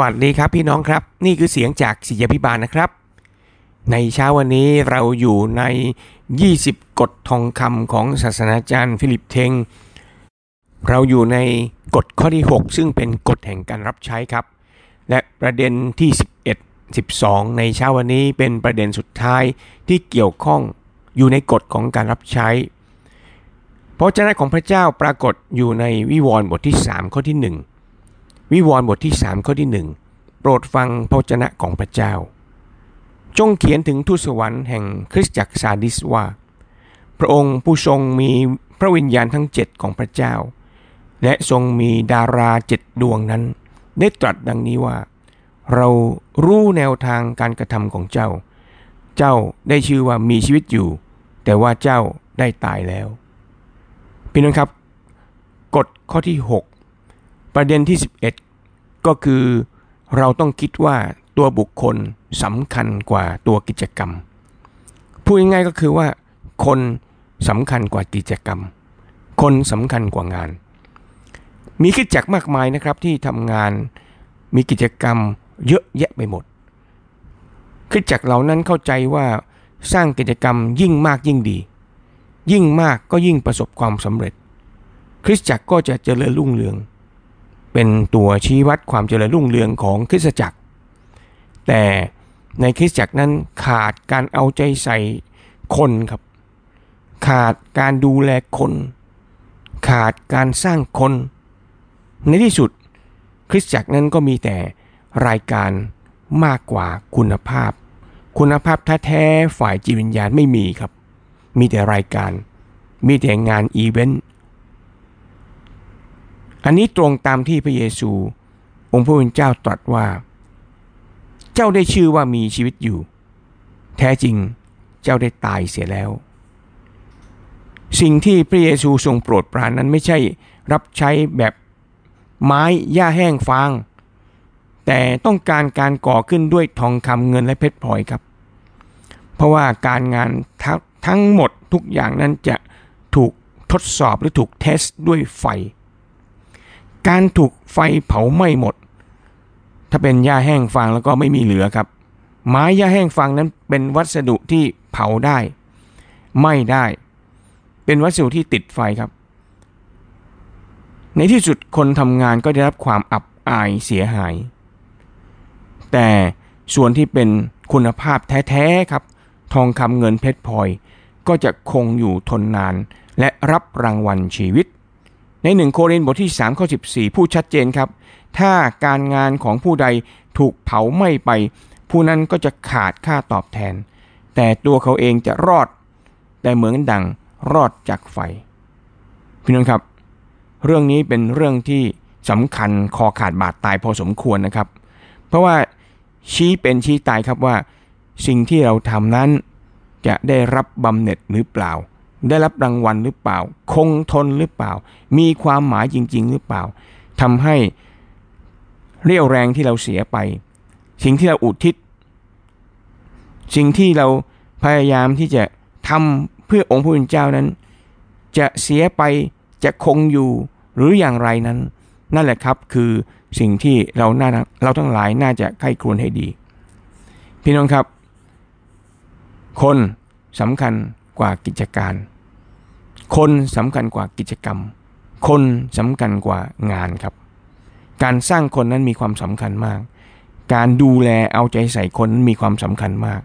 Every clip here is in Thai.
วัสดีครับพี่น้องครับ นี่คือเสียงจากศิยพิบาลนะครับ ในเช้าวันนี้เราอยู่ใน 20 กฎทองคำของศาสนาจารย์ฟิลิปเทง เราอยู่ในกฎข้อที่ 6 ซึ่งเป็นกฎแห่งการรับใช้ครับ และประเด็นที่ 11 12 ในเช้าวันนี้เป็นประเด็นสุดท้ายที่เกี่ยวข้องอยู่ในกฎของการรับใช้พระเจ้าของพระเจ้าปรากฏอยู่ในวิวรณ์บทที่ 3 ข้อที่ 1 วิวรณ์บทที่ 3 ข้อที่ 1 โปรดฟังพระเจ้าของพระเจ้า จงเขียนถึงทูตสวรรค์แห่งคริสตจักรซาดิสว่า พระองค์ผู้ทรงมีพระวิญญาณทั้งเจ็ดของพระเจ้า และทรงมีดาราเจ็ดดวงนั้น ได้ตรัสดังนี้ว่า เรารู้แนวทางการกระทำของเจ้า เจ้าได้ชื่อว่ามีชีวิตอยู่ แต่ว่าเจ้าได้ตายแล้ว พี่น้องครับ กฎข้อที่ 6 ประเด็นที่ 11 ก็คือเราต้องคิดว่าตัวบุคคลสำคัญกว่าตัวกิจกรรม พูดง่ายๆก็คือว่า คนสำคัญกว่ากิจกรรม คนสำคัญกว่างาน มีกิจจักรมากมายนะครับที่ทำงานมีกิจกรรมเยอะแยะไปหมดคิดจักรเหล่านั้นเข้าใจว่าสร้างกิจกรรมยิ่งมากยิ่งดี ยิ่งมากก็ยิ่งประสบความสำเร็จ คริสตจักรก็จะเจริญรุ่งเรือง เป็นตัวชี้วัดความเจริญรุ่งเรืองของคริสตจักร แต่ในคริสตจักรนั้นขาดการเอาใจใส่คนครับ ขาดการดูแลคน ขาดการสร้างคน ในที่สุดคริสตจักรนั้นก็มีแต่รายการมากกว่าคุณภาพ คุณภาพแท้ๆฝ่ายจิตวิญญาณไม่มีครับ มีแต่รายการ มีแต่งานอีเวนต์ อันนี้ตรงตามที่พระเยซู องค์พระผู้เป็นเจ้าตรัสว่า เจ้าได้ชื่อว่ามีชีวิตอยู่ แท้จริงเจ้าได้ตายเสียแล้ว สิ่งที่พระเยซูทรงโปรดปรานนั้นไม่ใช่รับใช้แบบไม้หญ้าแห้งฟาง แต่ต้องการการก่อขึ้นด้วยทองคำเงินและเพชรพลอยครับ เพราะว่าการงานททั้งหมดทุกอย่างนั้นจะถูกทดสอบหรือถูกเทสด้วยไฟ การถูกไฟเผาไหม้หมด ถ้าเป็นหญ้าแห้งฟางแล้วก็ไม่มีเหลือครับ ไม้หญ้าแห้งฟางนั้นเป็นวัสดุที่เผาได้ไหม้ได้ เป็นวัสดุที่ติดไฟครับ ในที่สุดคนทำงานก็ได้รับความอับอายเสียหาย แต่ส่วนที่เป็นคุณภาพแท้ๆครับ ทองคำเงินเพชรพลอยก็จะคงอยู่ทนนานและรับรางวัลชีวิต ในหนึ่งโครินธ์บทที่3ข้อ14ผู้ชัดเจนครับ ถ้าการงานของผู้ใดถูกเผาไหม้ไป ผู้นั้นก็จะขาดค่าตอบแทน แต่ตัวเขาเองจะรอด แต่เหมือนดังรอดจากไฟ พี่น้องครับ เรื่องนี้เป็นเรื่องที่สำคัญคอขาดบาดตายพอสมควรนะครับ เพราะว่าชี้เป็นชี้ตายครับว่า สิ่งที่เราทำนั้นจะได้รับบำเหน็จหรือเปล่า ได้รับรางวัลหรือเปล่า คงทนหรือเปล่า มีความหมายจริง ๆ หรือเปล่าทำให้เรี่ยวแรงที่เราเสียไป สิ่งที่เราอุทิศ สิ่งที่เราพยายามที่จะทำเพื่อองค์พระผู้เป็นเจ้านั้น จะเสียไปจะคงอยู่หรืออย่างไรนั้น นั่นแหละครับคือสิ่งที่เราน่าเราทั้งหลายน่าจะใคร่ครวญให้ดี พี่น้องครับ คนสำคัญกว่ากิจการ คนสำคัญกว่ากิจกรรม คนสำคัญกว่างานครับ การสร้างคนนั้นมีความสำคัญมาก การดูแลเอาใจใส่คนนั้นมีความสำคัญมาก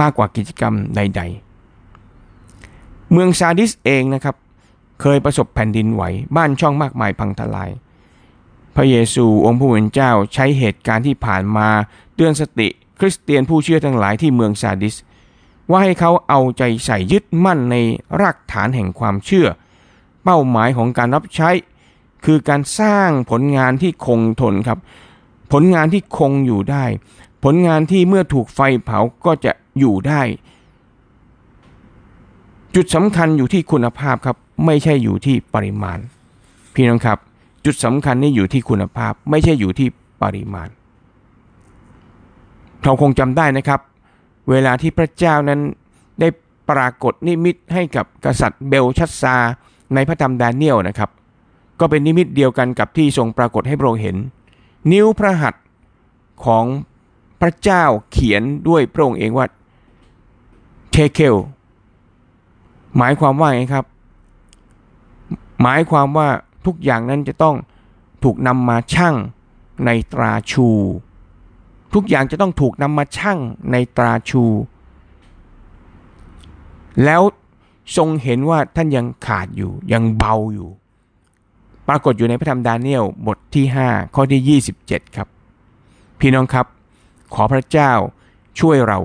มากกว่ากิจกรรมใด ๆ เมืองซาดิสเองนะครับ เคยประสบแผ่นดินไหว บ้านช่องมากมายพังทลาย พระเยซูองค์ผู้เป็นเจ้าใช้เหตุการณ์ที่ผ่านมาเตือนสติคริสเตียนผู้เชื่อทั้งหลายที่เมืองซาดิส ว่าให้เขาเอาใจใส่ยึดมั่นในรากฐานแห่งความเชื่อ เป้าหมายของการรับใช้ คือการสร้างผลงานที่คงทนครับ ผลงานที่คงอยู่ได้ ผลงานที่เมื่อถูกไฟเผาก็จะอยู่ได้ จุดสำคัญอยู่ที่คุณภาพครับไม่ใช่อยู่ที่ปริมาณ พี่น้องครับ จุดสำคัญนี่อยู่ที่คุณภาพไม่ใช่อยู่ที่ปริมาณ เราคงจำได้นะครับ เวลาที่พระเจ้านั้นได้ปรากฏนิมิตให้กับกษัตริย์เบลชัสซา ในพระธรรมดาเนียลนะครับ ก็เป็นนิมิตเดียวกันกับที่ทรงปรากฏให้พระองค์เห็น นิ้วพระหัตถ์ของพระเจ้าเขียนด้วยพระองค์เองว่าเทเคลหมายความว่าไงครับ หมายความว่าทุกอย่างนั้นจะต้องถูกนำมาชั่งในตราชู ทุกอย่างจะต้องถูกนำมาชั่งในตราชู แล้วทรงเห็นว่าท่านยังขาดอยู่ ยังเบาอยู่ ปรากฏอยู่ในพระธรรมดาเนียลบทที่ 5 ข้อที่ 27 ครับ พี่น้องครับ ขอพระเจ้าช่วยเรา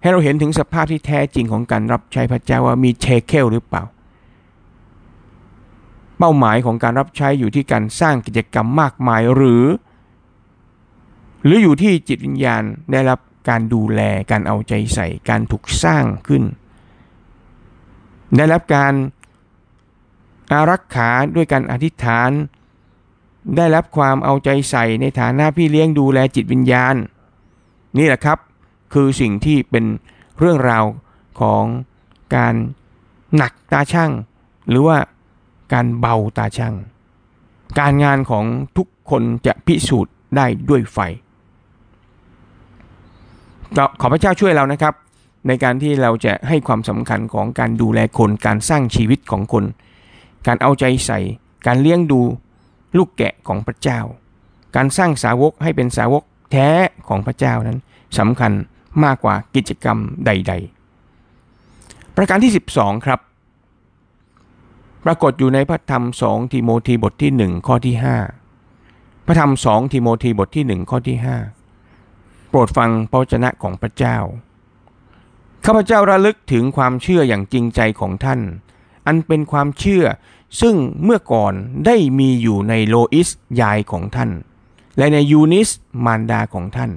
ให้เราเห็นถึงสภาพที่แท้จริงของการรับใช้พระเจ้าว่ามีเชเคลหรือเปล่า เป้าหมายของการรับใช้อยู่ที่การสร้างกิจกรรมมากมายหรือ หรืออยู่ที่จิตวิญญาณได้รับการดูแลการเอาใจใส่ การถูกสร้างขึ้น ได้รับการอารักขาด้วยการอธิษฐาน ได้รับความเอาใจใส่ในฐานะพี่เลี้ยงดูแลจิตวิญญาณ นี่แหละครับคือสิ่งที่เป็นเรื่องราวของการหนักตาช่าง หรือว่าการเบาตาช่าง การงานของทุกคนจะพิสูจน์ได้ด้วยไฟ ขอพระเจ้าช่วยเรานะครับ ในการที่เราจะให้ความสำคัญของการดูแลคน การสร้างชีวิตของคน การเอาใจใส่ การเลี้ยงดูลูกแกะของพระเจ้า การสร้างสาวกให้เป็นสาวกแท้ของพระเจ้านั้นสำคัญมากกว่ากิจกรรมใด ๆ ประการที่ 12 ครับ ปรากฏอยู่ในพระธรรม 2 ทิโมธีบทที่ 1 ข้อที่ 5 พระธรรม 2 ทิโมธีบทที่ 1 ข้อที่ 5 ปรดฟังพระวจนะของพระเจ้า ข้าพเจ้าระลึกถึงความเชื่ออย่างจริงใจของท่าน อันเป็นความเชื่อซึ่งเมื่อก่อนได้มีอยู่ในโลอิสยายของท่าน และในยูนิสมารดาของท่าน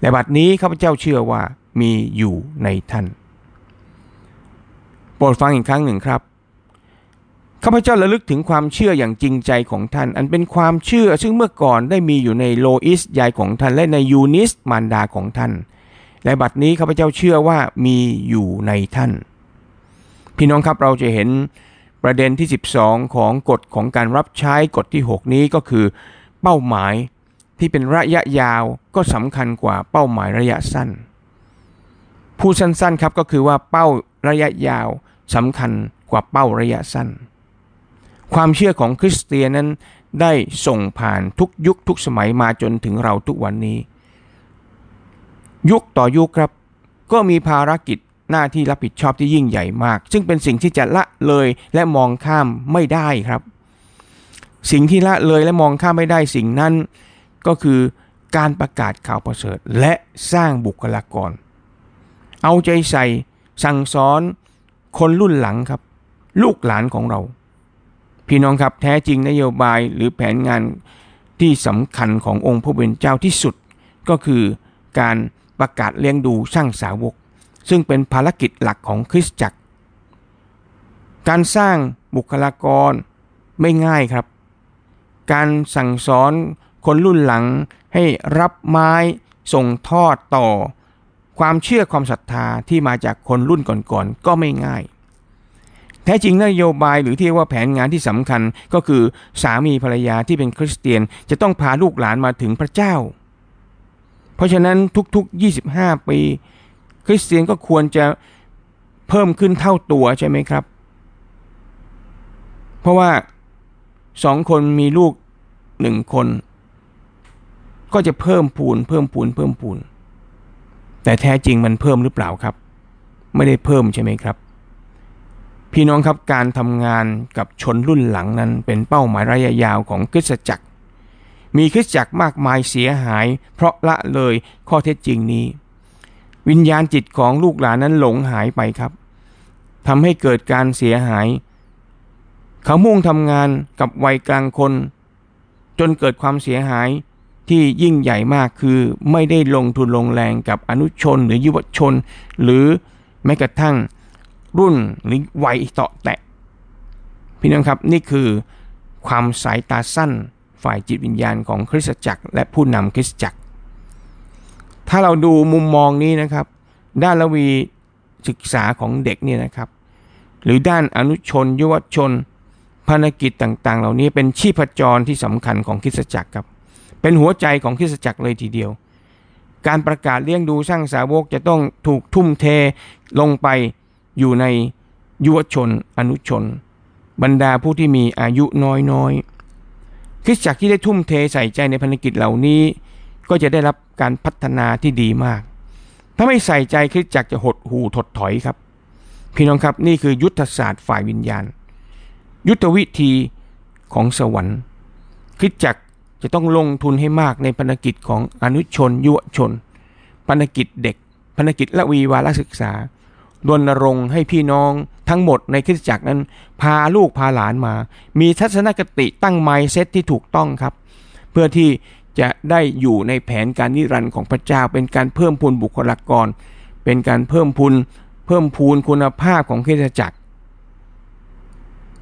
และบัดนี้ข้าพเจ้าเชื่อว่ามีอยู่ในท่าน โปรดฟังอีกครั้งหนึ่งครับ ข้าพเจ้าระลึกถึงความเชื่ออย่างจริงใจของท่าน อันเป็นความเชื่อซึ่งเมื่อก่อนได้มีอยู่ในโลอิสยายของท่านและในยูนิสมารดาของท่าน และบัดนี้ข้าพเจ้าเชื่อว่ามีอยู่ในท่าน พี่น้องครับเราจะเห็นประเด็นที่ 12 ของกฎของการรับใช้กฎที่ 6 นี้ก็คือเป้าหมายที่เป็นระยะยาวก็สำคัญกว่าเป้าหมายระยะสั้นผู้สั้นๆครับก็คือว่าเป้าระยะยาวสำคัญกว่าเป้าระยะสั้น ความเชื่อของคริสเตียนนั้นได้ส่งผ่านทุกยุคทุกสมัยมาจนถึงเราทุกวันนี้ ยุคต่อยุคครับ ก็มีภารกิจหน้าที่รับผิดชอบที่ยิ่งใหญ่มาก ซึ่งเป็นสิ่งที่จะละเลยและมองข้ามไม่ได้ครับ สิ่งที่ละเลยและมองข้ามไม่ได้สิ่งนั้น ก็คือการประกาศข่าวประเสริฐ และสร้างบุคลากร เอาใจใส่สั่งสอนคนรุ่นหลังครับ ลูกหลานของเรา พี่น้องครับแท้จริงนโยบายหรือแผนงานที่สำคัญขององค์พระผู้เป็นเจ้าที่สุด ก็คือการประกาศเลี้ยงดูสร้างสาวก ซึ่งเป็นภารกิจหลักของคริสตจักร การสร้างบุคลากรไม่ง่ายครับ การสั่งสอนคนรุ่นหลังให้รับไม้ส่งทอดต่อ ความเชื่อความศรัทธาที่มาจากคนรุ่นก่อนๆก็ไม่ง่าย แท้จริงนโยบายหรือที่ว่าแผนงานที่สำคัญก็คือสามีภรรยาที่เป็นคริสเตียนจะต้องพาลูกหลานมาถึงพระเจ้า เพราะฉะนั้นทุกๆ 25 ปี คริสเตียนก็ควรจะเพิ่มขึ้นเท่าตัวใช่ไหมครับ เพราะว่าสองคนมีลูกหนึ่งคน ก็จะเพิ่มพูนเพิ่มพูนเพิ่มพูน แต่แท้จริงมันเพิ่มหรือเปล่าครับ ไม่ได้เพิ่มใช่ไหมครับ พี่น้องครับการทำงานกับชนรุ่นหลังนั้นเป็นเป้าหมายระยะยาวของคริสตจักร มีคริสตจักรมากมายเสียหาย เพราะละเลยข้อเท็จจริงนี้ วิญญาณจิตของลูกหลานนั้นหลงหายไปครับทำให้เกิดการเสียหาย เขามุ่งทำงานกับวัยกลางคน จนเกิดความเสียหายที่ยิ่งใหญ่มากคือไม่ได้ลงทุนลงแรงกับอนุชนหรือยุวชน หรือแม้กระทั่ง รุ่นหรือวัยต่อแตะ พี่น้องครับนี่คือความสายตาสั้นฝ่ายจิตวิญญาณของคริสตจักร และผู้นำคริสตจักร ถ้าเราดูมุมมองนี้นะครับ ด้านละวีศึกษาของเด็กเนี่ยนะครับ หรือด้านอนุชนยุวชนภารกิจต่างๆ เหล่านี้เป็นชีพจรที่สำคัญของคริสตจักรครับ เป็นหัวใจของคริสตจักรเลยทีเดียว การประกาศเลี้ยงดูสร้างสาวกจะต้องถูกทุ่มเทลงไป อยู่ในยุวชน อนุชน บรรดาผู้ที่มีอายุน้อยๆคริสตจักรที่ได้ทุ่มเทใส่ใจในภารกิจเหล่านี้ ก็จะได้รับการพัฒนาที่ดีมาก ถ้าไม่ใส่ใจคริสตจักรจะหดหูถดถอยครับ พี่น้องครับนี่คือยุทธศาสตร์ฝ่ายวิญญาณ ยุทธวิธีของสวรรค์คริสตจักรจะต้องลงทุนให้มากในภารกิจของอนุชน ยุวชนภารกิจเด็กภารกิจละวีวารศึกษา รณรงค์ให้พี่น้องทั้งหมดในคริสตจักรนั้น พาลูกพาหลานมา มีทัศนคติตั้งไมเซตที่ถูกต้องครับ เพื่อที่จะได้อยู่ในแผนการนิรันดร์ของพระเจ้า เป็นการเพิ่มพูนบุคลากร เป็นการเพิ่มพูนเพิ่มพูนคุณภาพของคริสตจักร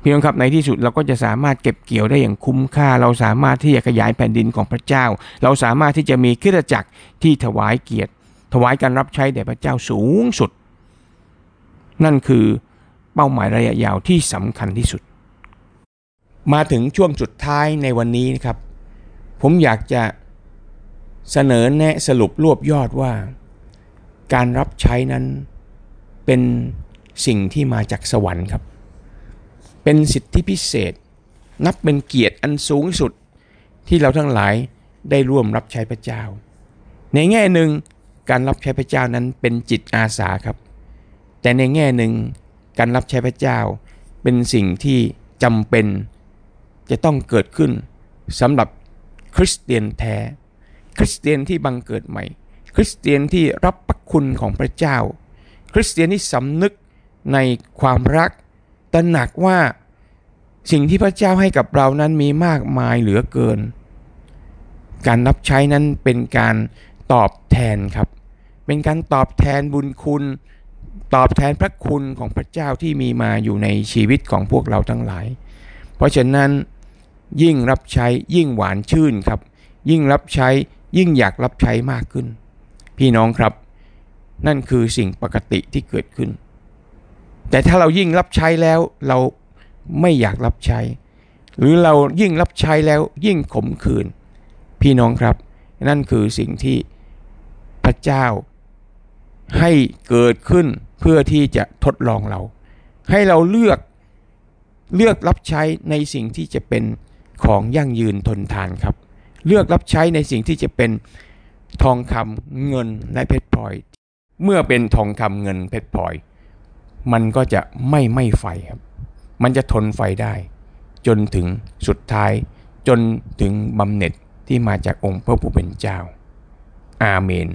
พี่น้องครับในที่สุดเราก็จะสามารถเก็บเกี่ยวได้อย่างคุ้มค่า เราสามารถที่จะขยายแผ่นดินของพระเจ้า เราสามารถที่จะมีคริสตจักรที่ถวายเกียรติ ถวายการรับใช้แด่พระเจ้าสูงสุด นั่นคือเป้าหมายระยะยาวที่สำคัญที่สุด มาถึงช่วงสุดท้ายในวันนี้นะครับ ผมอยากจะเสนอแนะสรุปรวบยอดว่า การรับใช้นั้นเป็นสิ่งที่มาจากสวรรค์ครับ เป็นสิทธิพิเศษ นับเป็นเกียรติอันสูงสุดที่เราทั้งหลายได้ร่วมรับใช้พระเจ้า ในแง่หนึ่งการรับใช้พระเจ้านั้นเป็นจิตอาสาครับ แต่ในแง่หนึ่งการรับใช้พระเจ้า เป็นสิ่งที่จำเป็น จะต้องเกิดขึ้นสำหรับคริสเตียนแท้ คริสเตียนที่บังเกิดใหม่ คริสเตียนที่รับพระคุณของพระเจ้า คริสเตียนที่สำนึกในความรักตระหนักว่าสิ่งที่พระเจ้าให้กับเรานั้นมีมากมายเหลือเกิน การรับใช้นั้นเป็นการตอบแทนครับ เป็นการตอบแทนบุญคุณ ตอบแทนพระคุณของพระเจ้าที่มีมาอยู่ในชีวิตของพวกเราทั้งหลาย เพราะฉะนั้นยิ่งรับใช้ยิ่งหวานชื่นครับ ยิ่งรับใช้ยิ่งอยากรับใช้มากขึ้น พี่น้องครับ นั่นคือสิ่งปกติที่เกิดขึ้น แต่ถ้าเรายิ่งรับใช้แล้วเราไม่อยากรับใช้ หรือเรายิ่งรับใช้แล้วยิ่งขมขื่นพี่น้องครับ นั่นคือสิ่งที่พระเจ้า ให้เกิดขึ้นเพื่อที่จะทดลองเรา ให้เราเลือกเลือกรับใช้ในสิ่งที่จะเป็นของยั่งยืนทนทานครับ เลือกรับใช้ในสิ่งที่จะเป็นทองคำเงินและเพชรพลอย เมื่อเป็นทองคำเงินเพชรพลอย มันก็จะไม่ไหม้ไฟครับ มันจะทนไฟได้ จนถึงสุดท้าย จนถึงบำเหน็จที่มาจากองค์พระผู้เป็นเจ้า อาเมน